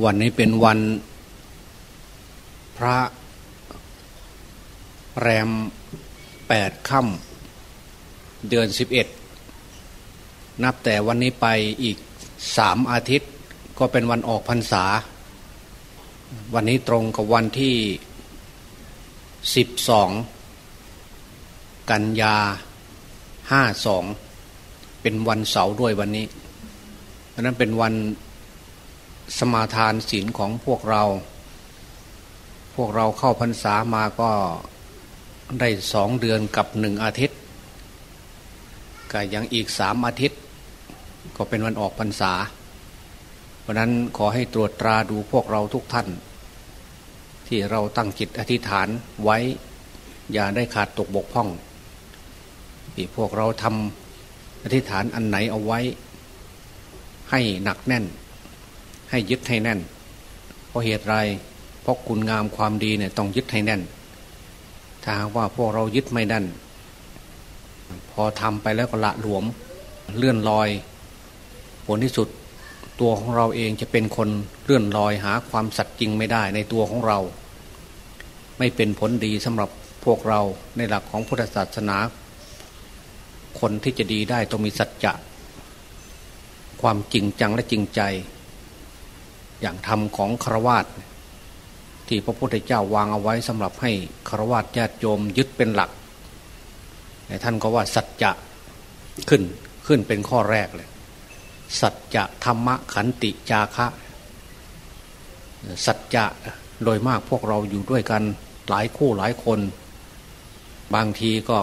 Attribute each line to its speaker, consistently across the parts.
Speaker 1: วันนี้เป็นวันพระแรมแปดค่ำเดือนสิบเอ็ดนับแต่วันนี้ไปอีกสามอาทิตย์ก็เป็นวันออกพรรษา วันนี้ตรงกับวันที่สิบสองกันยาห้าสองเป็นวันเสาร์ด้วยวันนี้เพราะนั้นเป็นวัน สมาทานศีลของพวกเรา พวกเราเข้าพรรษามาก็ได้สองเดือนกับหนึ่งอาทิตย์ก็ยังอีกสามอาทิตย์ ก็เป็นวันออกพรรษา เพราะนั้นขอให้ตรวจตราดูพวกเราทุกท่าน ที่เราตั้งจิตอธิษฐานไว้ อย่าได้ขาดตกบกพร่องที่พวกเราทำอธิษฐานอันไหนเอาไว้ ให้หนักแน่น ให้ยึดให้แน่น เพราะเหตุไรเพราะคุณงามความดีเนี่ยต้องยึดให้แน่น ถ้าว่าพวกเรายึดไม่แน่น พอทำไปแล้วก็ละหลวมเลื่อนลอย ผลที่สุดตัวของเราเองจะเป็นคนเลื่อนลอยหาความสัตย์จริงไม่ได้ในตัวของเรา ไม่เป็นผลดีสำหรับพวกเราในหลักของพุทธศาสนา คนที่จะดีได้ต้องมีสัจจะความจริงจังและจริงใจ อย่างธรรมของครวาตที่พระพุทธเจ้าวางเอาไว้สำหรับให้ครวาตญาติโยมยึดเป็นหลักท่านก็ว่าสัจจะขึ้นขึ้นเป็นข้อแรกเลย สัจจะธรรมะขันติจาคะ สัจจะโดยมากพวกเราอยู่ด้วยกันหลายคู่หลายคน บางทีก็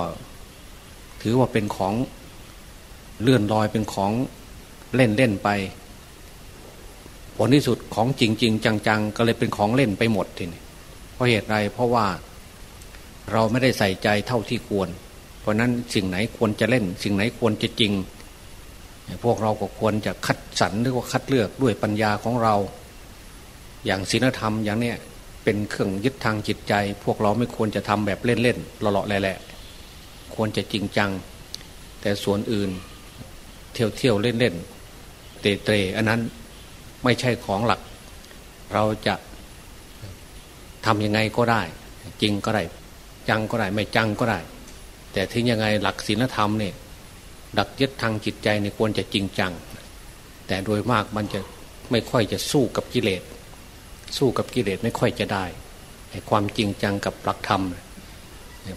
Speaker 1: ถือว่าเป็นของเลื่อนลอยเป็นของเล่นเล่นไป ผลที่สุดของจริงๆจังๆ ก็เลยเป็นของเล่นไปหมดทีนี้เพราะเหตุไรเพราะว่าเราไม่ได้ใส่ใจเท่าที่ควร เพราะนั้นสิ่งไหนควรจะเล่น สิ่งไหนควรจะจริง พวกเราก็ควรจะคัดสรรหรือว่าคัดเลือกด้วยปัญญาของเรา อย่างศีลธรรมอย่างเนี้ยเป็นเครื่องยึดทางจิตใจ พวกเราไม่ควรจะทำแบบเล่นๆเลาะๆแหละควรจะจริงจัง แต่ส่วนอื่น เที่ยวเที่ยวเล่นเล่นเตะเตะอันนั้น ไม่ใช่ของหลัก เราจะทำยังไงก็ได้ จริงก็ได้ จังก็ได้ ไม่จังก็ได้ แต่ถึงยังไงหลักศีลธรรมเนี่ยดักยึดทางจิตใจเนี่ยควรจะจริงจัง แต่โดยมากมันจะไม่ค่อยจะสู้กับกิเลส สู้กับกิเลสไม่ค่อยจะได้ความจริงจังกับหลักธรรม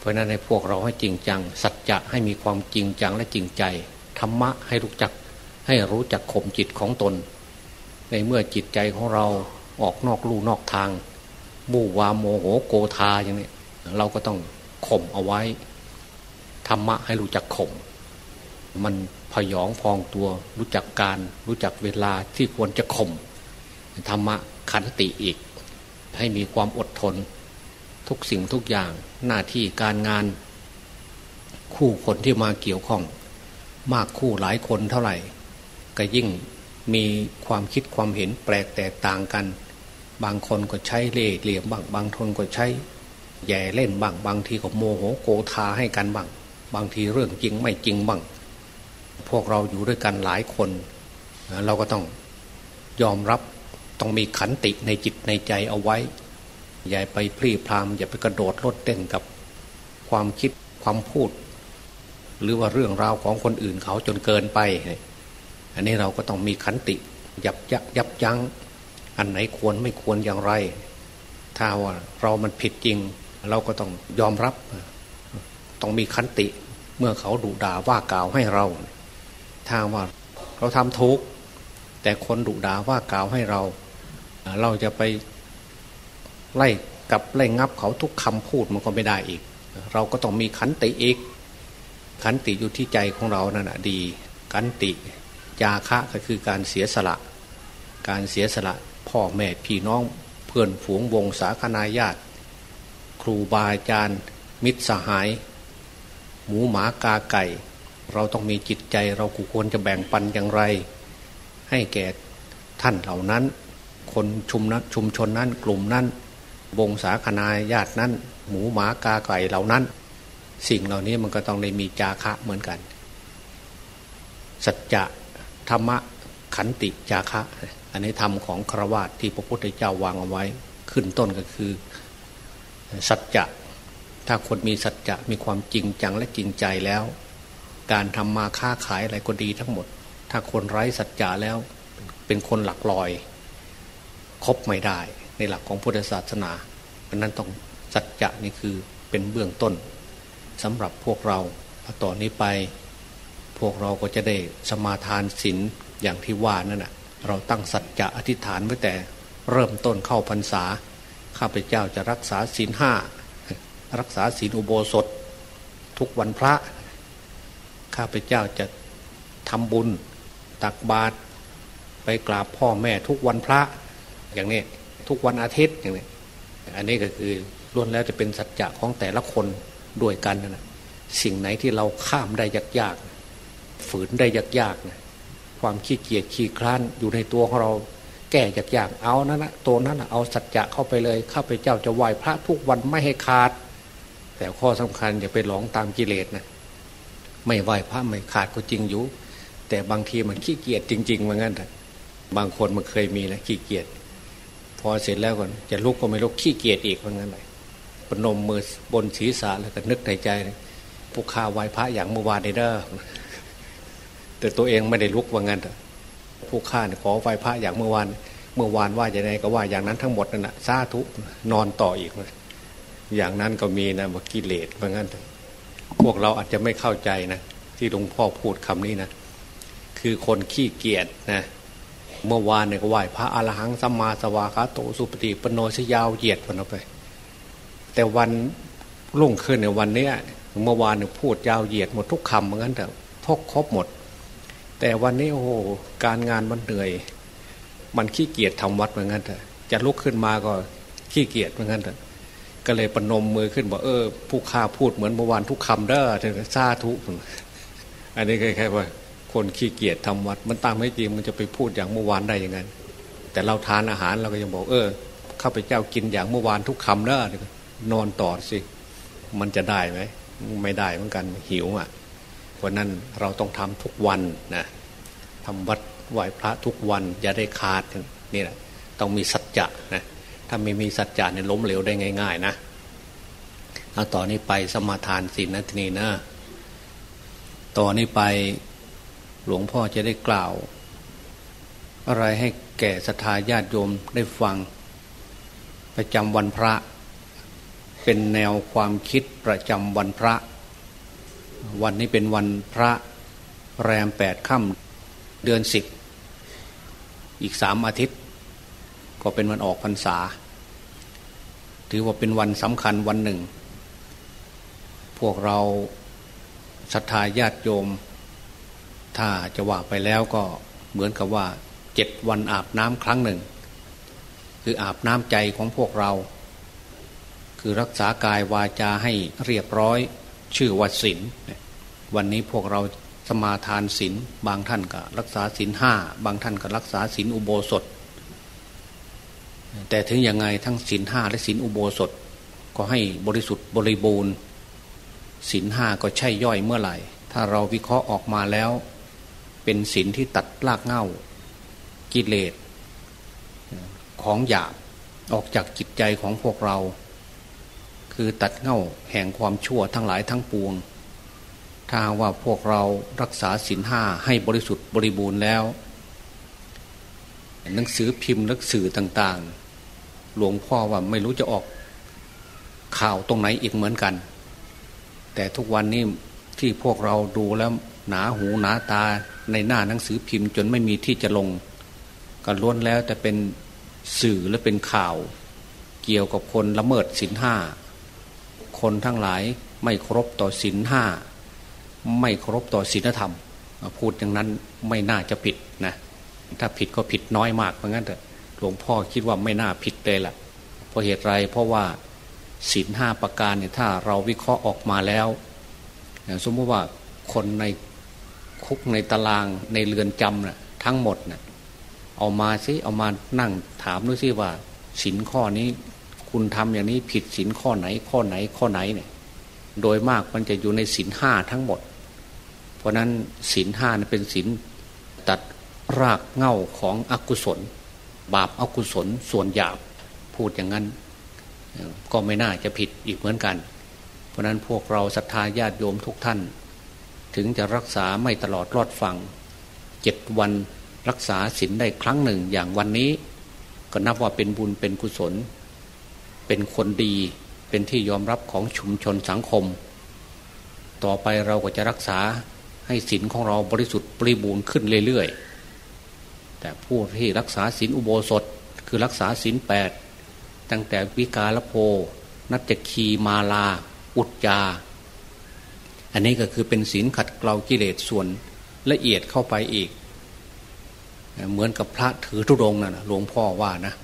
Speaker 1: เพราะนั้นในพวกเราให้จริงจัง สัจจะให้มีความจริงจังและจริงใจ ธรรมะให้รู้จักให้รู้จักข่มจิตของตน ในเมื่อจิตใจของเราออกนอกลู่นอกทางบูวาโมโหโกธาอย่างนี้เราก็ต้องข่มเอาไว้ธรรมะให้รู้จักข่ม มันพยองพองตัวรู้จักการรู้จักเวลาที่ควรจะข่มธรรมะขันติอีก ให้มีความอดทน ทุกสิ่งทุกอย่างหน้าที่การงาน คู่คนที่มาเกี่ยวข้อง มากคู่หลายคนเท่าไหร่ ก็ยิ่ง มีความคิดความเห็นแปลกแตกต่างกัน บางคนก็ใช้เล่เหลี่ยมบ้างบางคนก็ใช้แย่เล่นบ้างบางทีก็โมโหโกธาให้กันบ้าง บางทีเรื่องจริงไม่จริงบ้าง พวกเราอยู่ด้วยกันหลายคน เราก็ต้องยอมรับต้องมีขันติในจิตในใจเอาไว้ อย่าไปพลีพรามอย่าไปกระโดดลดเต้นกับความคิดความพูด หรือว่าเรื่องราวของคนอื่นเขาจนเกินไป อันนี้เราก็ต้องมีขันติ ยับยับยับยั้งอันไหนควรไม่ควรอย่างไร ถ้าว่าเรามันผิดจริง เราก็ต้องยอมรับ ต้องมีขันติ เมื่อเขาดุด่าว่ากล่าวให้เราถ้าว่าเราทำทุกแต่คนดุด่าว่ากล่าวให้เรา เราจะไปไล่กับไล่งับเขาทุกคำพูดมันก็ไม่ได้อีก เราก็ต้องมีขันติอีกขันติอยู่ที่ใจของเรานั่นแหะดีขันติ จาคะก็คือการเสียสละ การเสียสละพ่อแม่พี่น้องเพื่อนฝูงวงสาคนาญาติ ครูบาอาจารย์ มิตรสหาย หมูหมากาไก่ เราต้องมีจิตใจเราควรจะแบ่งปันอย่างไร ให้แก่ท่านเหล่านั้น คนชุมนั้นชุมชนนั้นกลุ่มนั้น วงสาคนาญาตินั้น หมูหมากาไก่เหล่านั้น สิ่งเหล่านี้มันก็ต้องได้มีจาคะเหมือนกัน สัจจะ ธรรมะขันติจาคะ อันนี้ธรรมของครวาตที่พระพุทธเจ้าวางเอาไว้ ขึ้นต้นก็คือสัจจะถ้าคนมีสัจจะมีความจริงจังและจริงใจแล้ว การทำมาค้าขายอะไรก็ดีทั้งหมด ถ้าคนไร้สัจจะแล้วเป็นคนหลักลอย คบไม่ได้ในหลักของพุทธศาสนาเพราะนั้นต้องสัจจะนี่คือเป็นเบื้องต้นสำหรับพวกเราต่อนนี้ไป วกเราก็จะได้สมาทานศีลอย่างที่ว่านั่นแหะเราตั้งสัจจะอธิษฐานไว้แต่เริ่มต้นเข้าพรรษา ข้าพเจ้าจะรักษาศีลห้ารักษาศีลอุโบสถ ทุกวันพระ ข้าพเจ้าจะทำบุญตักบาตรไปกราบพ่อแม่ทุกวันพระอย่างนี้ทุกวันอาทิตย์อย่างนี้อันนี้ก็คือล้วนแล้วจะเป็นสัจจะของแต่ละคนด้วยกันนะสิ่งไหนที่เราข้ามได้ยากๆ ฝืนได้ยากๆนะความขี้เกียจขี้คลานอยู่ในตัวของเราแก้ยากๆเอานั่นนะตัวนั้นนะเอาสัจจะเข้าไปเลยข้าพเจ้าจะไหว้พระทุกวันไม่ให้ขาด แต่ข้อสำคัญอย่าไปหลงตามกิเลสนะไม่ไหว้พระไม่ขาดก็จริงอยู่ แต่บางทีมันขี้เกียจจริงๆเหมือนกันบางคนมันเคยมีนะขี้เกียจพอเสร็จแล้วก่อนจะลุกก็ไม่ลุกขี้เกียจอีกเหมือนกันเลยปนมมือบนศีรษะแล้วก็นึกในใจผู้ข้าไหว้พระอย่างเมื่อวานเด้อ แต่ตัวเองไม่ได้ลุกว่างั้นผู้ข้าเนี่ยขอไหว้พระอย่างเมื่อวานเมื่อวานว่าอย่างไรก็ว่าอย่างนั้นทั้งหมดนั่นแหะซาทุนอนต่ออีกอย่างนั้นก็มีนะว่ากิเลสว่างั้นพวกเราอาจจะไม่เข้าใจนะที่หลวงพ่อพูดคำนี้นะคือคนขี้เกียจนะเมื่อวานเนี่ยก็ไหว้พระอรหังสัมมาสวากาโตสุปฏิปโนชยาวเหยียดวันออกไป แต่วันรุ่งขึ้นในวันเนี้ยเมื่อวานเนี่ยพูดยาวเหยียดหมดทุกคำเหมือนกันแต่ทกครบหมด แต่วันนี้โอ้โหการงานมันเหนื่อย มันขี้เกียจทำวัดเหมือนกันแต่จะลุกขึ้นมาก็ขี้เกียจเหมือนกันแต่ก็เลยปนมมือขึ้นบอกเออ ผู้ข้าพูดเหมือนเมื่อวานทุกคำเด้อเธอซาทุกอันนี้คล้ายๆว่า คนขี้เกียจทำวัด มันตามไม่จริงมันจะไปพูดอย่างเมื่อวานได้ยังไงแต่เราทานอาหารเราก็ยังบอกเออข้าพเจ้ากินอย่างเมื่อวานทุกคำเด้อนอนต่อสิ มันจะได้ไหม ไม่ได้เหมือนกันหิวอะ เพราะนั้นเราต้องทำทุกวันนะทำวัดไหวพระทุกวันอย่าได้ขาดนี่แหละต้องมีสัจจะนะถ้าไม่มีสัจจะเนี่ยล้มเหลวได้ง่าย ๆ นะเอาต่อนนี้ไปสมาทานศีลนะทีนี้นะต่อนนี้ไปหลวงพ่อจะได้กล่าว อะไรให้แก่ศรัทธาญาติโยมได้ฟัง ประจำวันพระ เป็นแนวความคิดประจำวันพระ วันนี้เป็นวันพระแรมแปดค่ำเดือนสิบอีกสามอาทิตย์ ก็เป็นวันออกพรรษา ถือว่าเป็นวันสำคัญวันหนึ่ง พวกเราศรัทธาญาติโยม ถ้าจะว่าไปแล้วก็เหมือนกับว่าเจ็ดวันอาบน้ำครั้งหนึ่ง คืออาบน้ำใจของพวกเรา คือรักษากายวาจาให้เรียบร้อย ชื่อวัดศีลวันนี้พวกเราสมาทานศีลบางท่านก็รักษาศีลห้าบางท่านก็รักษาศีลอุโบสถ แต่ถึงยังไงทั้งศีลห้าและศีลอุโบสถ ก็ให้บริสุทธิ์บริบูรณ์ศีลห้าก็ใช่ย่อยเมื่อไหร่ ถ้าเราวิเคราะห์ออกมาแล้ว เป็นศีลที่ตัดลากเง่า กิเลสของหยาบออกจากจิตใจของพวกเรา คือตัดเง่าแห่งความชั่วทั้งหลายทั้งปวง ถ้าว่าพวกเรารักษาศีลห้าให้บริสุทธิ์บริบูรณ์แล้ว หนังสือพิมพ์หนังสือต่างๆ หลวงพ่อว่าไม่รู้จะออกข่าวตรงไหนอีกเหมือนกัน แต่ทุกวันนี้ที่พวกเราดูแล้วหนาหูหนาตาในหน้าหนังสือพิมพ์จนไม่มีที่จะลงก็ล้วนแล้วแต่เป็นสื่อและเป็นข่าว เกี่ยวกับคนละเมิดศีลห้า คนทั้งหลายไม่ครบต่อศีลห้าไม่ครบต่อศีลธรรม พูดอย่างนั้นไม่น่าจะผิดนะถ้าผิดก็ผิดน้อยมากเพราะงั้นแต่หลวงพ่อคิดว่าไม่น่าผิดเลยล่ะเพราะเหตุไรเพราะว่าศีลห้าประการเนี่ยถ้าเราวิเคราะห์ออกมาแล้วสมมติว่าคนในคุกในตารางในเรือนจำนะ่ะทั้งหมดนะ่ะเอามาซิเอามานั่งถามดูซิว่าสินข้อนี้ คุณทำอย่างนี้ผิดสินข้อไหนข้อไหนข้อไหนเนี่ย โดยมากมันจะอยู่ในสินห้าทั้งหมด เพราะนั้นสินห้าเป็นสินตัดรากเง่าของอกุศล บาปอากุศลส่วนหยาบพูดอย่างนั้น ก็ไม่น่าจะผิดอีกเหมือนกัน เพราะนั้นพวกเราศรัทธาญาติโยมทุกท่าน ถึงจะรักษาไม่ตลอดรอดฟังเจ็ดวันรักษาศีลได้ครั้งหนึ่งอย่างวันนี้ ก็นับว่าเป็นบุญเป็นกุศล เป็นคนดีเป็นที่ยอมรับของชุมชนสังคม ต่อไปเราก็จะรักษาให้ศีลของเราบริสุทธิ์บริบูรณ์ขึ้นเรื่อยๆ แต่ผู้ที่รักษาศีลอุโบสถคือรักษาศีลแปดตั้งแต่วิกาลโพนัจคีมาลา อุจจา อันนี้ก็คือเป็นศีลขัดเกลากิเลสส่วนละเอียดเข้าไปอีก เหมือนกับพระถือธุดงนั่นหลวงพ่อว่านะ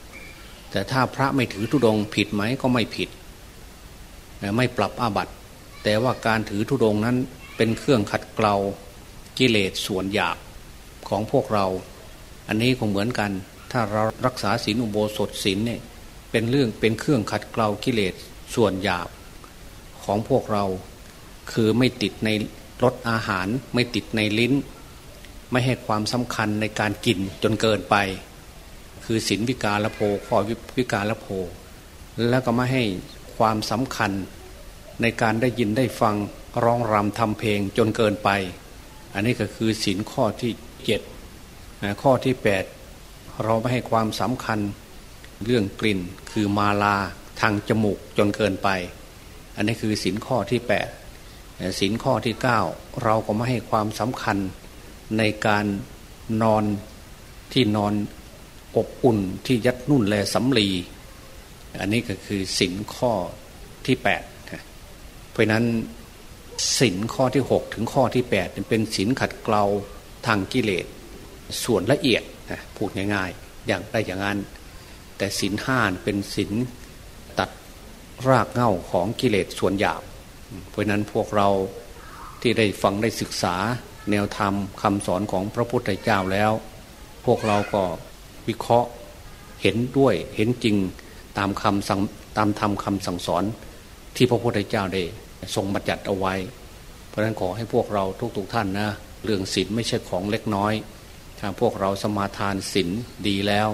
Speaker 1: แต่ถ้าพระไม่ถือธุดงผิดไหมก็ไม่ผิด ไม่ปรับอาบัติ แต่ว่าการถือธุดงนั้นเป็นเครื่องขัดเกลากิเลสส่วนหยาบของพวกเรา อันนี้คงเหมือนกัน ถ้าเรารักษาศีลอุโบสถศีลเนี่ยเป็นเรื่องเป็นเครื่องขัดเกลากิเลสส่วนหยาบของพวกเรา คือไม่ติดในรสอาหาร ไม่ติดในลิ้น ไม่ให้ความสำคัญในการกินจนเกินไป คือศีลวิกาละโพข้อวิกาละโพแล้วก็ไม่ให้ความสำคัญในการได้ยินได้ฟังร้องรำทำเพลงจนเกินไป อันนี้ก็คือศีลข้อที่เจ็ดข้อที่แปดเราไม่ให้ความสำคัญเรื่องกลิ่นคือมาลาทางจมูกจนเกินไป อันนี้คือศีลข้อที่แปดศีลข้อที่เก้าเราก็ไม่ให้ความสำคัญในการนอนที่นอน อบอุ่นที่ยัดนุ่นแลสำลี อันนี้ก็คือศีลข้อที่แปดเพราะนั้นศีลข้อที่หกถึงข้อที่แปดเป็นศีลขัดเกลาทางกิเลส ส่วนละเอียดพูดง่ายๆ อย่างได้อย่างนั้น แต่ศีลห้าเป็นศีลตัดรากเหง้าของกิเลสส่วนหยาบ เพราะนั้นพวกเราที่ได้ฟังได้ศึกษาแนวธรรมคำสอนของพระพุทธเจ้าแล้ว พวกเราก็ วิเคราะห์เห็นด้วยเห็นจริงตามคำสั่งตามธรรมคำสั่งสอนที่พระพุทธเจ้าได้ทรงบัญญัติเอาไว้ เพราะนั้นขอให้พวกเราทุกๆทท่านนะเรื่องศีลไม่ใช่ของเล็กน้อยถ้าพวกเราสมาทานศีลดีแล้ว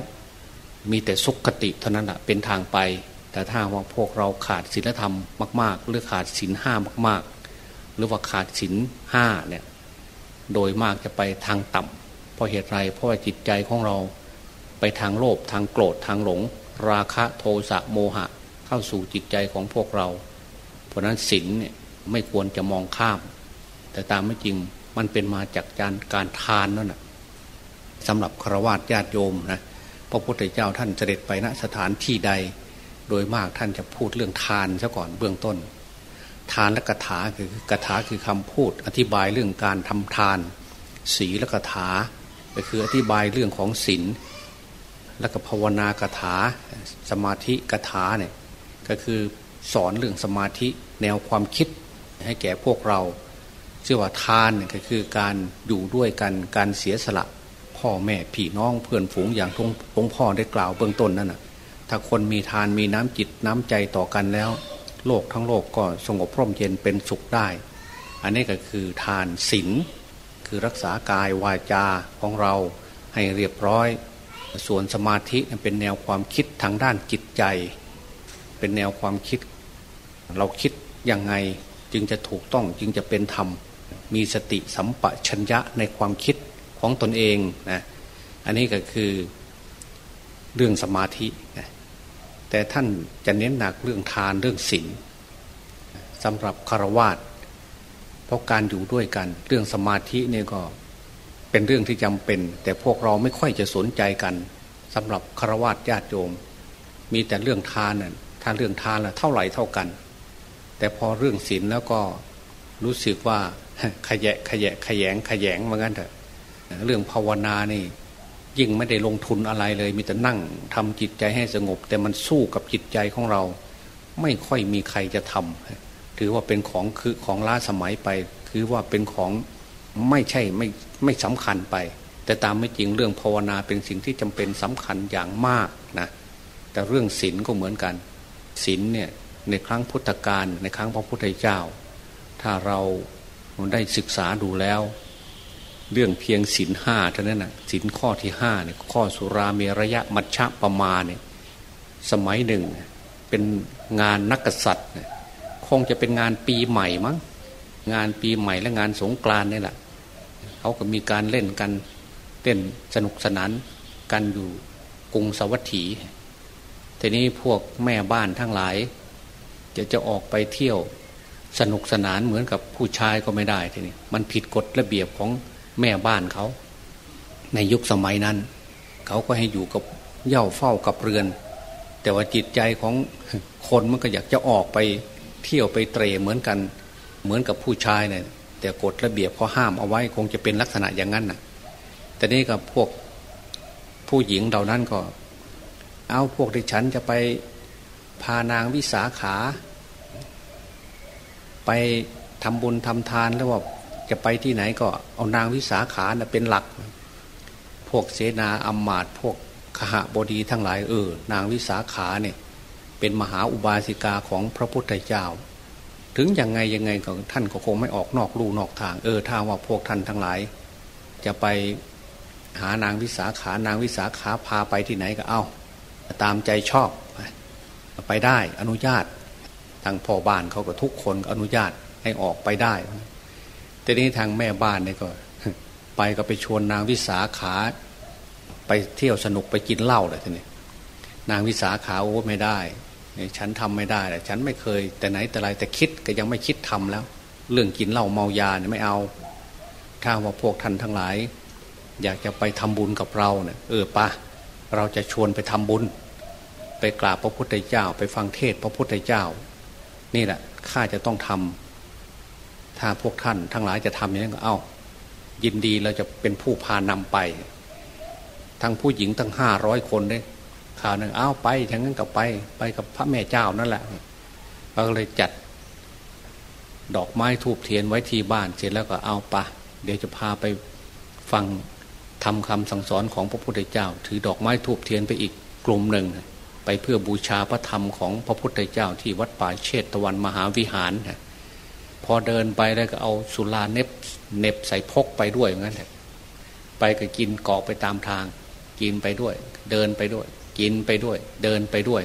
Speaker 1: มีแต่สุขคติเท่านั้นแหะเป็นทางไป แต่ถ้าว่าพวกเราขาดศีลธรรมมาก ๆ หรือขาดศีลห้ามาก ๆ หรือว่าขาดศีลห้าเนี่ยโดยมากจะไปทางต่ำเพราะเหตุไรเพราะว่าจิตใจของเรา ไปทางโลภทางโกรธทางหลง ราคะโทสะโมหะ เข้าสู่จิตใจของพวกเรา เพราะนั้นศีลเนี่ยไม่ควรจะมองข้าม แต่ตามไม่จริงมันเป็นมาจากการการทานนั่นแหะสำหรับครวญญาติโยมนะพระพุทธเจ้าท่านเสด็จไปณสถานที่ใด โดยมากท่านจะพูดเรื่องทานซะก่อนเบื้องต้น ทานและกถาคือกถาคือคำพูด อธิบายเรื่องการทำทาน ศีและกถาก็คืออธิบายเรื่องของศีล และก็ภาวนากถาสมาธิกถาเนี่ยก็คือสอนเรื่องสมาธิแนวความคิดให้แก่พวกเราเชื่อว่าทานก็คือการอยู่ด้วยกันการเสียสละ พ่อแม่พี่น้องเพื่อนฝูงอย่างทงพ่อได้กล่าวเบื้องต้นนั่นนะถ้าคนมีทานมีน้ำจิตน้ำใจต่อกันแล้ว โลกทั้งโลกก็สงบพร่มเย็นเป็นสุขได้ อันนี้ก็คือทานศีลคือรักษากายวาจาของเราให้เรียบร้อย ส่วนสมาธิเป็นแนวความคิดทางด้านจิตใจ เป็นแนวความคิด เราคิดยังไงจึงจะถูกต้องจึงจะเป็นธรรม มีสติสัมปชัญญะในความคิดของตนเองนะอันนี้ก็คือเรื่องสมาธินะแต่ท่านจะเน้นหนักเรื่องทานเรื่องศีลสำหรับคารวาสเพราะการอยู่ด้วยกัน เรื่องสมาธิเนี่ยก็ เป็นเรื่องที่จำเป็น แต่พวกเราไม่ค่อยจะสนใจกันสำหรับคารวาสญาติโยม มีแต่เรื่องทานน่ะถ้าเรื่องทานละเท่าไหร่เท่ากัน แต่พอเรื่องศีลแล้วก็รู้สึกว่าขยะขยะขยงขยงเหมือนกันเถอะเรื่องภาวนานี่ยิ่งไม่ได้ลงทุนอะไรเลย มีแต่นั่งทำจิตใจให้สงบ แต่มันสู้กับจิตใจของเรา ไม่ค่อยมีใครจะทำถือว่าเป็นของคือของล้าสมัยไปคือว่าเป็นของ ไม่ใช่ไม่ไม่สำคัญไป แต่ตามไม่จริงเรื่องภาวนาเป็นสิ่งที่จำเป็นสำคัญอย่างมากนะแต่เรื่องศีลก็เหมือนกันศีลเนี่ยในครั้งพุทธกาลในครั้งพระพุทธเจ้า ถ้าเราได้ศึกษาดูแล้ว เรื่องเพียงศีลห้าเท่านั้นนะศีลข้อที่ห้าเนี่ยข้อสุราเมระยะมัชฌะประมาเนี่ยสมัยหนึ่งเป็นงานนักษัตริย์คงจะเป็นงานปีใหม่มั้งงานปีใหม่และงานสงกรานนี่แหละ เขาก็มีการเล่นกันเล่นสนุกสนานกันอยู่กรุงสวัสดีทีนี้พวกแม่บ้านทั้งหลาย จะจะออกไปเที่ยวสนุกสนานเหมือนกับผู้ชายก็ไม่ได้ทีนี้มันผิดกฎระเบียบของแม่บ้านเขา ในยุคสมัยนั้น เขาก็ให้อยู่กับเย่าเฝ้ากับเรือน แต่ว่าจิตใจของคนมันก็อยากจะออกไปเที่ยวไปเตะเหมือนกัน เหมือนกับผู้ชายเนี่ย แต่กฎระเบียบเขาห้ามเอาไว้คงจะเป็นลักษณะอย่างนั้นน่ะ แต่นี่กับพวกผู้หญิงเหล่านั้นก็ เอาพวกที่ฉันจะไปพานางวิสาขา ไปทำบุญทำทานแล้วว่าจะไปที่ไหนก็เอานางวิสาขานะเป็นหลัก พวกเสนาอัมมาตพวกขหบดีทั้งหลายเออ นางวิสาขาเนี่ย เป็นมหาอุบาสิกาของพระพุทธเจ้า ถึงยังไงยังไงก็ท่านก็คงไม่ออกนอกลู่นอกทาง เออถ้าว่าพวกท่านทั้งหลาย จะไปหานางวิสาขานางวิสาขาพาไปที่ไหนก็เอาตามใจชอบ ไปได้อนุญาต ทางพ่อบ้านเขาก็ทุกคนอนุญาตให้ออกไปได้แต่นี้ทางแม่บ้านเนี่ยก็ ไปก็ไปชวนนางวิสาขา ไปเที่ยวสนุกไปกินเหล้าเลยทีนี้นางวิสาขาโอ้ไม่ได้ ฉันทำไม่ได้ฉันไม่เคยแต่ไหนแต่ไรแต่คิดก็ยังไม่คิดทำแล้ว เรื่องกินเหล้าเมายาเนี่ยไม่เอา ถ้าว่าพวกท่านทั้งหลาย อยากจะไปทำบุญกับเราเนี่ยเออปะเราจะชวนไปทำบุญ ไปกราบพระพุทธเจ้า ไปฟังเทศพระพุทธเจ้า นี่แหละข้าจะต้องทำถ้าพวกท่านทั้งหลายจะทำอย่างนี้ก็เอายินดีเราจะเป็นผู้พานำไป ทั้งผู้หญิงทั้งห้าร้อยคนเนี่ย ข่าวหนึ่งอ้าวไปอย่างนั้นกับไป ไปกับพระแม่เจ้านั่นแหละเราก็เลยจัด ดอกไม้ทูบเทียนไว้ที่บ้านเสร็จแล้วก็เอาปะเดี๋ยวจะพาไปฟังทำคำสั่งสอนของพระพุทธเจ้า ถือดอกไม้ทูบเทียนไปอีกกลุ่มหนึ่ง ไปเพื่อบูชาพระธรรมของพระพุทธเจ้าที่วัดป่าเชตตะวันมหาวิหารพอเดินไปแล้วก็เอาสุราเน็บเน็บใส่พกไปด้วยอย่างนั้นแหละไปก็กินกอกไปตามทาง กินไปด้วย เดินไปด้วย กินไปด้วย เดินไปด้วย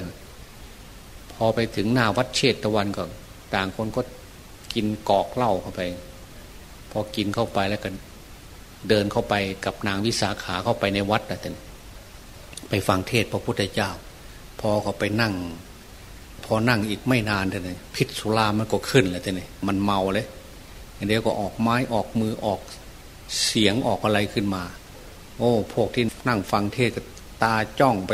Speaker 1: พอไปถึงหน้าวัดเชตตะวันก็ ต่างคนก็กินกอกเหล้าเข้าไป พอกินเข้าไปแล้วกัน เดินเข้าไปกับนางวิสาขาเข้าไปในวัดนะท่านไปฟังเทศพระพุทธเจ้า พอเขาไปนั่ง พอนั่งอีกไม่นานเลยพิษสุรามันก็ขึ้นแล้วท่านเลยมันเมาเลยเดี๋ยวก็ออกไม้ออกมือออกเสียงออกอะไรขึ้นมา โอ้ พวกที่นั่งฟังเทศก็ ตาจ้องไป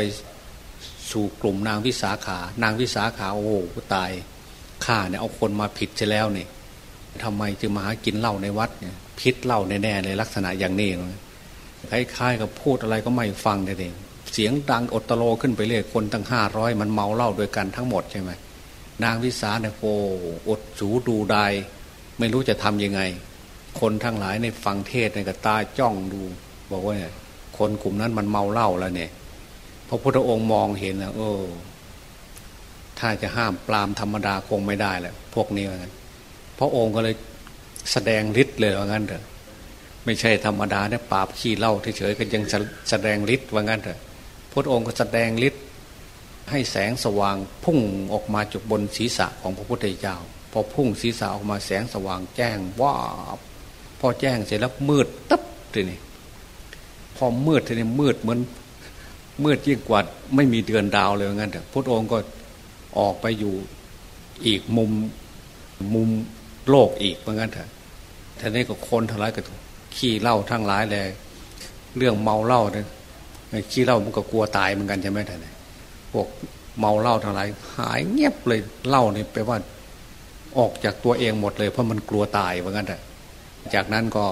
Speaker 1: สู่กลุ่มนางวิสาขานางวิสาขาโอ้ตายข้าเนี่ยเอาคนมาผิดใชแล้วเนี่ยทำไมจึงมาหากินเหล้าในวัดเนี่ยพิษเหล้าแน่ๆเลยลักษณะอย่างนี้คล้ายๆกับพูดอะไรก็ไม่ฟังเองเสียงดังอดตโลขึ้นไปเรื่อยคนตั้งห้าร้อยมันเมาเหล้าด้วยกันทั้งหมดใช่ไหมนางวิสาเนี่ยโอ้อดสูดูได้ไม่รู้จะทํำยังไง คนทั้งหลายในฟังเทศในกตาจ้องดู บอกว่าเนี่ย คนกลุ่มนั้นมันเมาเหล้าแล้วเนี่ยพระพุทธองค์มองเห็นแล้วเออถ้าจะห้ามปรามธรรมดาคงไม่ได้แหละพวกนี้เหมือนกันพระองค์ก็เลยแสดงฤทธิ์เลยว่างั้นเถอะไม่ใช่ธรรมดาเนี่ยปราบขี้เหล่าเฉยๆก็ยังแสดงฤทธิ์ว่างั้นเถอะพระองค์ก็แสดงฤทธิ์ให้แสงสว่างพุ่งออกมาจากบนศีรษะของพระพุทธเจ้าพอพุ่งศีรษะออกมาแสงสว่างแจ้งว่าพอแจ้งเสร็จแล้วมืดตึ๊บทีนี้ พอมืดทีนี้มืดเหมือนมืดยิ่งกว่าไม่มีเดือนดาวเลยงั้นเถอะพระองค์ก็ออกไปอยู่อีกมุมมุมโลกอีกเหมือนกันเถอะท่านี้ก็คนทั้งหลายก็ขี้เล่าทั้งหลายเลย เรื่องเมาเหล้าเนี่ยขี้เล่ามันก็กลัวตายเหมือนกันใช่ไหมท่านพวกเมาเหล้าทั้งหลายหายเงียบเลยเหล้าเนี่ยแปลว่าออกจากตัวเองหมดเลย เพราะมันกลัวตายเหมือนกันเถอะจากนั้นก็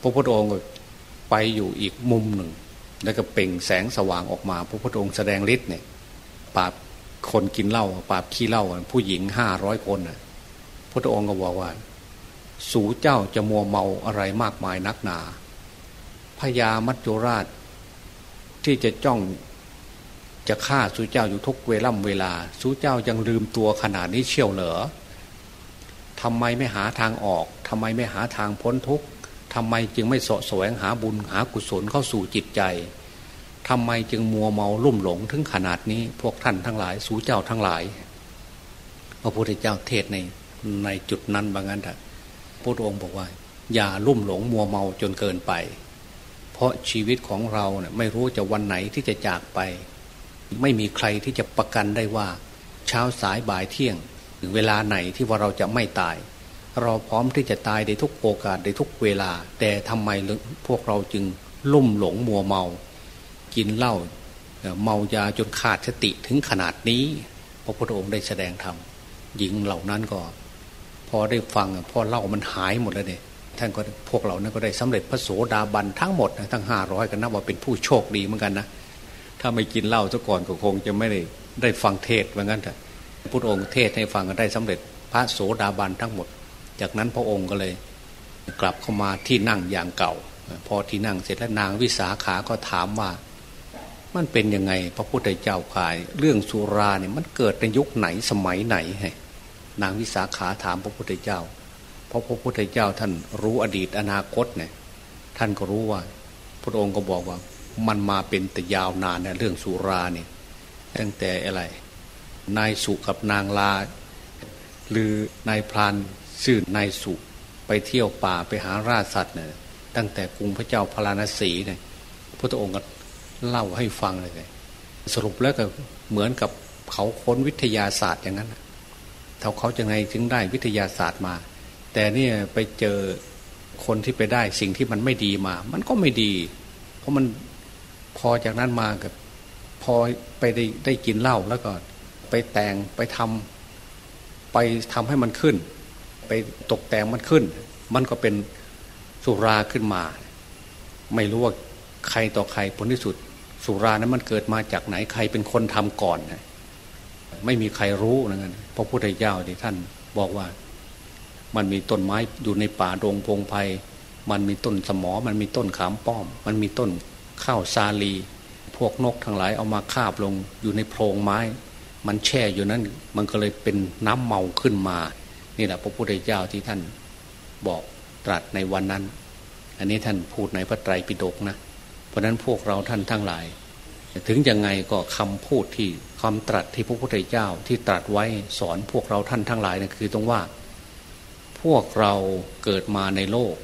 Speaker 1: พระพุทธองค์ ไปอยู่อีกมุมหนึ่ง แล้วก็เป่งแสงสว่างออกมา พระพุทธองค์แสดงฤทธิ์เนี่ยปราบคนกินเหล้าปราบขี้เหล้าผู้หญิงห้าร้อยคนน่ะพุทธองค์ก็บอกว่า สูเจ้าจะมัวเมาอะไรมากมายนักหนาพญามัจจุราช ที่จะจ้องจะฆ่าสูเจ้าอยู่ทุกเวล่ำเวลาสูเจ้ายังลืมตัวขนาดนี้เชี่ยวเหรอทำไมไม่หาทางออกทำไมไม่หาทางพ้นทุกข์ ทำไมจึงไม่สะแสวงหาบุญหากุศลเข้าสู่จิตใจทำไมจึงมัวเมาลุ่มหลงถึงขนาดนี้ พวกท่านทั้งหลาย สู่เจ้าทั้งหลาย พระพุทธเจ้าเทศในในจุดนั้นบางนั้นพระองค์บอกว่า อย่าลุ่มหลงมัวเมาจนเกินไป เพราะชีวิตของเราเนี่ยไม่รู้จะวันไหนที่จะจากไป ไม่มีใครที่จะประกันได้ว่า เช้าสายบ่ายเที่ยงถึงเวลาไหนที่ว่าเราจะไม่ตาย เราพร้อมที่จะตายในทุกโอกาสในทุกเวลา แต่ทำไมพวกเราจึงลุ่มหลงมัวเมา กินเหล้าเมายาจนขาดสติถึงขนาดนี้ พระพุทธองค์ได้แสดงธรรมหญิงเหล่านั้นก็ พอได้ฟังพอเหล้ามันหายหมดแล้วเนี่ยท่านก็พวกเรานั้นก็ได้สำเร็จพระโสดาบันทั้งหมดนะทั้งห้าร้อยกันนับว่าเป็นผู้โชคดีเหมือนกันนะถ้าไม่กินเหล้าซะก่อนก็คงจะไม่ได้ได้ฟังเทศเหมือนกันแต่พระองค์เทศให้ฟังก็ได้สำเร็จพระโสดาบันทั้งหมด จากนั้นพระองค์ก็เลย กลับเข้ามาที่นั่งอย่างเก่า พอที่นั่งเสร็จแล้วนางวิสาขาก็ถามว่า มันเป็นยังไง พระพุทธเจ้าขาย เรื่องสุราเนี่ยมันเกิดในยุคไหนสมัยไหนให้นางวิสาขาถามพระพุทธเจ้า เพราะพระพุทธเจ้าท่านรู้อดีตอนาคตเนี่ยท่านก็รู้ว่า พระองค์ก็บอกว่า มันมาเป็นแต่ยาวนานนะเรื่องสุราเนี่ยตั้งแต่อะไร นายสุกับนางลา หรือนายพราน ซื่อนายสุไปเที่ยวป่าไปหาราสัตว์เนี่ยตั้งแต่กรุงพระเจ้าพาราณสีเนี่ยพระองค์ก็เล่าให้ฟังเลย สรุปแล้วก็เหมือนกับเขาค้นวิทยาศาสตร์อย่างนั้นเขาเขาจะไงถึงได้วิทยาศาสตร์มา แต่เนี่ยไปเจอคนที่ไปได้สิ่งที่มันไม่ดีมา มันก็ไม่ดี เพราะมันพอจากนั้นมากับพอไปได้ได้กินเหล้าแล้วก็ไปแต่งไปทำไปทำให้มันขึ้น ไปตกแต่งมันขึ้น มันก็เป็นสุราขึ้นมา ไม่รู้ว่าใครต่อใครผลที่สุด สุรานั้นมันเกิดมาจากไหนใครเป็นคนทำก่อนนะไม่มีใครรู้นะงั้นพระพุทธเจ้าที่ท่านบอกว่า มันมีต้นไม้อยู่ในป่าดงพงไพมันมีต้นสมอ มันมีต้นขามป้อม มันมีต้นข้าวซาลี พวกนกทั้งหลายเอามาคาบลงอยู่ในโพรงไม้ มันแช่อยู่นั้น มันก็เลยเป็นน้ำเมาขึ้นมา นี่แหละพระพุทธเจ้าที่ท่านบอกตรัสในวันนั้น อันนี้ท่านพูดในพระไตรปิฎกนะ เพราะนั้นพวกเราท่านทั้งหลาย ถึงยังไงก็คำพูดที่คำตรัสที่พระพุทธเจ้าที่ตรัสไว้สอนพวกเราท่านทั้งหลายนะคือตรงว่า พวกเราเกิดมาในโลก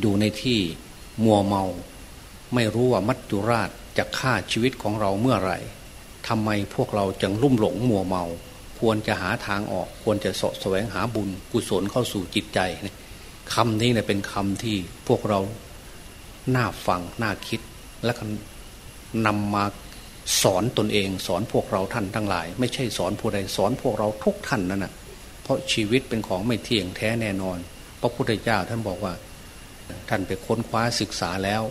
Speaker 1: อยู่ในที่มัวเมา ไม่รู้ว่ามัจจุราชจะฆ่าชีวิตของเราเมื่อไหร่ทำไมพวกเราจึงลุ่มหลงมัวเมา ควรจะหาทางออก ควรจะสะแสวงหาบุญกุศลเข้าสู่จิตใจคำนี้เนี่ยเป็นคำที่พวกเราน่าฟังน่าคิด และนำมาสอนตนเอง สอนพวกเราท่านทั้งหลาย ไม่ใช่สอนผู้ใดสอนพวกเราทุกท่านนั่นนะเพราะชีวิตเป็นของไม่เที่ยงแท้แน่นอน พระพุทธเจ้าท่านบอกว่า ท่านไปค้นคว้าศึกษาแล้ว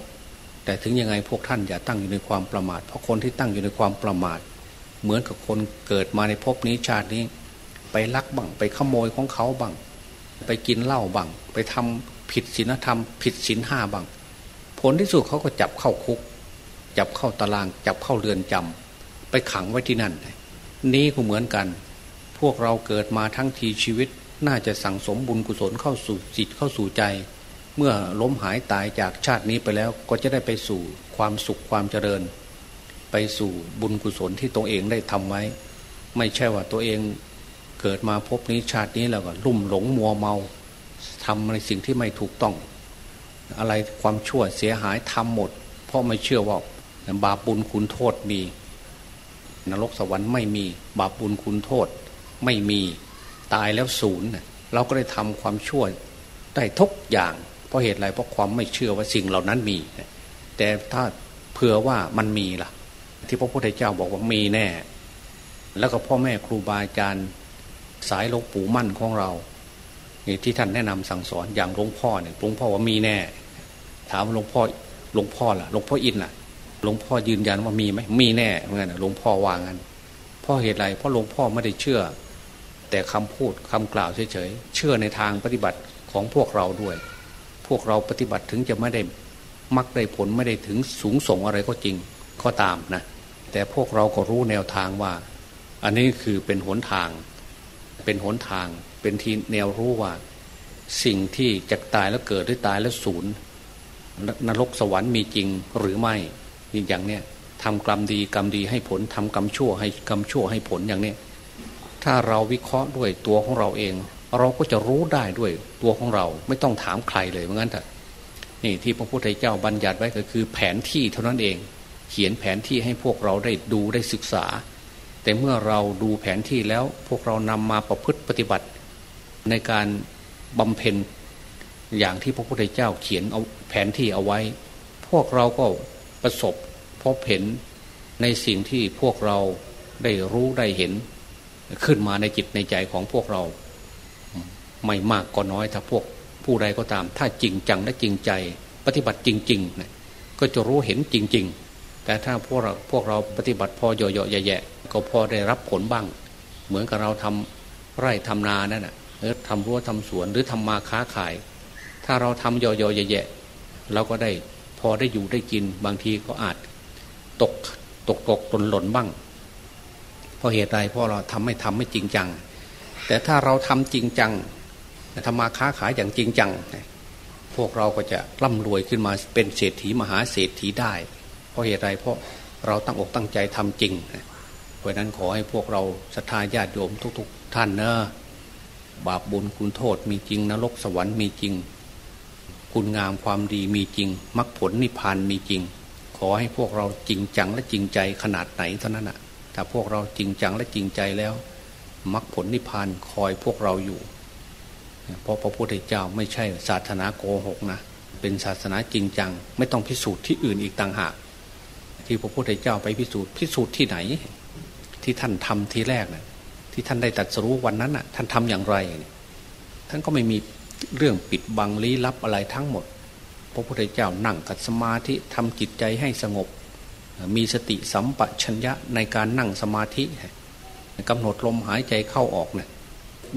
Speaker 1: แต่ถึงยังไงพวกท่านอย่าตั้งอยู่ในความประมาท เพราะคนที่ตั้งอยู่ในความประมาท เหมือนกับคนเกิดมาในภพนี้ชาตินี้ ไปลักบังไปขโมยของเขาบังไปกินเหล้าบังไปทำผิดศีลธรรม ผิดศีลห้าบังผลที่สุดเขาก็จับเข้าคุก จับเข้าตาราง จับเข้าเรือนจำไปขังไว้ที่นั่น นี้ก็เหมือนกัน พวกเราเกิดมาทั้งทีชีวิต น่าจะสั่งสมบุญกุศลเข้าสู่จิตเข้าสู่ใจ เมื่อล้มหายตายจากชาตินี้ไปแล้วก็จะได้ไปสู่ความสุขความเจริญ ไปสู่บุญกุศลที่ตัวเองได้ทำไว้ ไม่ใช่ว่าตัวเองเกิดมาพบนี้ชาตินี้แล้วก็ลุ่มหลงมัวเมาทำในสิ่งที่ไม่ถูกต้อง อะไรความชั่วเสียหายทำหมด เพราะไม่เชื่อว่าบาปบุญคุณโทษมี นรกสวรรค์ไม่มีบาปบุญคุณโทษ ไม่มีตายแล้วศูนย์เราก็ได้ทำความชั่วได้ทุกอย่างเพราะเหตุไรเพราะความไม่เชื่อว่าสิ่งเหล่านั้นมี แต่ถ้าเผื่อว่ามันมีล่ะ ที่พระพุทธเจ้าบอกว่ามีแน่ แล้วก็พ่อแม่ครูบาอาจารย์สายหลวงปู่มั่นของเรานี่ที่ท่านแนะนำสั่งสอนอย่างหลวงพ่อเนี่ยหลวงพ่อว่ามีแน่ ถามหลวงพ่อหลวงพ่อล่ะหลวงพ่ออินล่ะหลวงพ่อยืนยันว่ามีไหมมีแน่เหมือนกันหลวงพ่อว่างั้นเพราะเหตุไรเพราะหลวงพ่อไม่ได้เชื่อ แต่คำพูดคำกล่าวเฉยๆเชื่อในทางปฏิบัติของพวกเราด้วย พวกเราปฏิบัติถึงจะไม่ได้มักได้ผลไม่ได้ถึงสูงส่งอะไรก็จริงก็ตามนะ แต่พวกเราก็รู้แนวทางว่า อันนี้คือเป็นหนทาง เป็นหนทาง เป็นทีแนวรู้ว่า สิ่งที่จะตายแล้วเกิดหรือตายแล้วศูนย์นรกสวรรค์มีจริงหรือไม่อย่างเนี้ยทำกรรมดีกรรมดีให้ผลทำกรรมชั่วให้กรรมชั่วให้ผลอย่างเนี้ยถ้าเราวิเคราะห์ด้วยตัวของเราเอง เราก็จะรู้ได้ด้วยตัวของเราไม่ต้องถามใครเลยเหมือนกันแต่นี่ที่พระพุทธเจ้าบัญญัติไว้ก็คือแผนที่เท่านั้นเอง ขียนแผนที่ให้พวกเราได้ดูได้ศึกษา แต่เมื่อเราดูแผนที่แล้วพวกเรานำมาประพฤติปฏิบัติ ในการบำเพ็ญอย่างที่พระพุทธเจ้าเขียนเอาแผนที่เอาไว้ พวกเราก็ประสบพบเห็นในสิ่งที่พวกเราได้รู้ได้เห็น ขึ้นมาในจิตในใจของพวกเรา ไม่มากก็น้อยถ้าพวกผู้ใดก็ตาม ถ้าจริงจังและจริงใจ ปฏิบัติจริงๆนะก็จะรู้เห็นจริง ๆ แต่ถ้าพวกเราพวกเราปฏิบัติพอเยอะๆแย่ๆก็พอได้รับผลบ้าง เหมือนกับเราทำไร่ทำนานั่นแหะหรือทำรั้วทำสวนหรือทำมาค้าขาย ถ้าเราทำเยอะๆแย่ๆเราก็ได้พอได้อยู่ได้กินบางทีก็อาจตกตกตกหล่นหล่นบ้างเพราะเหตุใดเพราะเราทำไม่ทำไม่จริงจัง แต่ถ้าเราทำจริงจังทำมาค้าขายอย่างจริงจัง พวกเราก็จะร่ำรวยขึ้นมาเป็นเศรษฐีมหาเศรษฐีได้ เพราะเหตุใดเพราะเราตั้งอกตั้งใจทำจริง เพราะนั้นขอให้พวกเราศรัทธาญาติโยมทุก ๆ ท่านเนอะบาปบุญคุณโทษมีจริงนรกสวรรค์มีจริง คุณงามความดีมีจริงมรรคผลนิพพานมีจริง ขอให้พวกเราจริงจังและจริงใจขนาดไหนเท่านั้นอะถ้าพวกเราจริงจังและจริงใจแล้วมรรคผลนิพพานคอยพวกเราอยู่ เพราะพระพุทธเจ้าไม่ใช่ศาสนาโกหกนะ เป็นศาสนาจริงจัง ไม่ต้องพิสูจน์ที่อื่นอีกต่างหาก ที่พระพุทธเจ้าไปพิสูจน์พิสูจน์ที่ไหน ที่ท่านทำทีแรกนะ่ะที่ท่านได้ตัดสรู้วันนั้นน่ะ ท่านทำอย่างไร ท่านก็ไม่มีเรื่องปิดบังลี้ลับอะไรทั้งหมด พระพุทธเจ้านั่งกัดสมาธิทำจิตใจให้สงบ มีสติสัมปชัญญะในการนั่งสมาธิกำหนดลมหายใจเข้าออกเนี่ย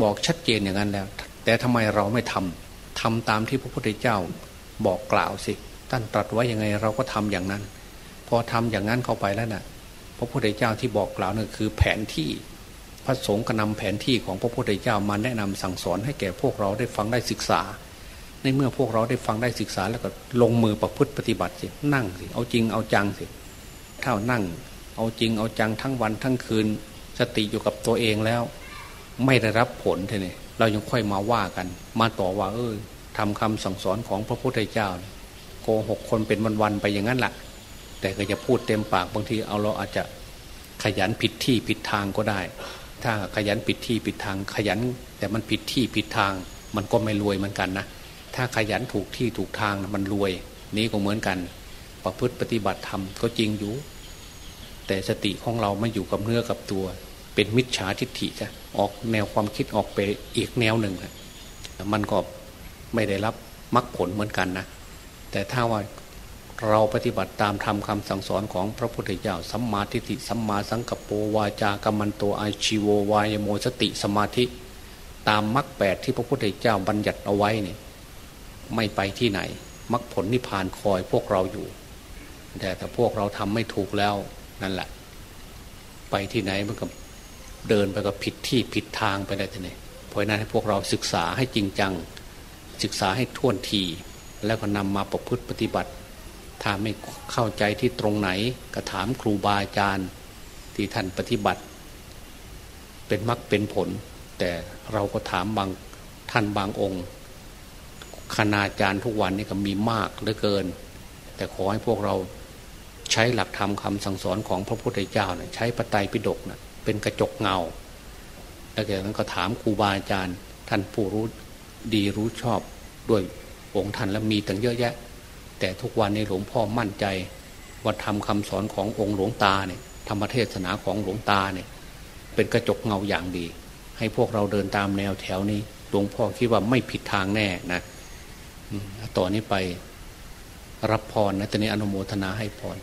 Speaker 1: บอกชัดเจนอย่างนั้นแล้ว แต่ทำไมเราไม่ทำทำตามที่พระพุทธเจ้าบอกกล่าวสิท่านตรัสไว้ยังไงเราก็ทำอย่างนั้น พอทำอย่างนั้นเข้าไปแล้วนะ่ะ พระพุทธเจ้าที่บอกกล่าวนั่นคือแผนที่พระสงฆ์ก็นำแผนที่ของพระพุทธเจ้ามาแนะนำสั่งสอนให้แก่พวกเราได้ฟังได้ศึกษา ในเมื่อพวกเราได้ฟังได้ศึกษาแล้วก็ลงมือประพฤติปฏิบัติสินั่งสิเอาจริงเอาจังสิถ้านั่ง เอาจริงเอาจังทั้งวันทั้งคืน สติอยู่กับตัวเองแล้ว ไม่ได้รับผลเท่นี่เรายังค่อยมาว่ากัน มาต่อว่า เออทำคำสั่งสอนของพระพุทธเจ้าโกหกคนเป็นวันๆไปอย่างนั้นแหละ แต่ก็จะพูดเต็มปากบางทีเอาเราอาจจะขยันผิดที่ผิดทางก็ได้ ถ้าขยันผิดที่ผิดทาง ขยันแต่มันผิดที่ผิดทาง มันก็ไม่รวยเหมือนกันนะถ้าขยันถูกที่ถูกทางมันรวย นี้ก็เหมือนกัน ประพฤติปฏิบัติธรรมก็จริงอยู่ แต่สติของเราไม่อยู่กับเนื้อกับตัว เป็นมิจฉาทิฏฐิจ้ะออกแนวความคิดออกไปอีกแนวหนึ่งมันก็ไม่ได้รับมรรคผลเหมือนกันนะแต่ถ้าว่า เราปฏิบัติตามธรรมคาสั่งสอนของพระพุทธเจ้าสัมมาทิฏฐิสัมมาสังกปรวาจากรรมันโตอาชีโววายโมสติสมาธิ ตามมรรคแปดที่พระพุทธเจ้าบัญญัติเอาไว้เนี่ยไม่ไปที่ไหนมรรคผลนิพพานคอยพวกเราอยู่ แต่ถ้าพวกเราทำไม่ถูกแล้วนั่นแหละ ไปที่ไหนมันก็เดินไปก็ผิดที่ผิดทางไปเลยทีนี้เพราะนั้นให้พวกเราศึกษาให้จริงจัง ศึกษาให้ท่วนที แล้วก็นำมาประพฤติปฏิบัติ ถ้าไม่เข้าใจที่ตรงไหนก็ถามครูบาอาจารย์ที่ท่านปฏิบัติ เป็นมรรคเป็นผล แต่เราก็ถามบางท่านบางองค์คณาจารย์ทุกวันนี้ก็มีมากเหลือเกิน แต่ขอให้พวกเราใช้หลักธรรมคาสั่งสอนของพระพุทธเจ้าเนี่ยใช้ปไตยปิฎกเนี่ยเป็นกระจกเงาแล้วจากนั้นก็ถามครูบาอาจารย์ ท่านผู้รู้ดีรู้ชอบด้วยองค์ท่านแล้วมีตั้งเยอะแยะ แต่ทุกวันในหลวงพ่อมั่นใจว่าทำคำสอนขององค์หลวงตาเนี่ยธรรมเทศนาของหลวงตาเนี่ยเป็นกระจกเงาอย่างดี ให้พวกเราเดินตามแนวแถวนี้หลวงพ่อคิดว่าไม่ผิดทางแน่นะต่อนนี้ไปรับพรนะตอนนี้อนุโมทนาให้พร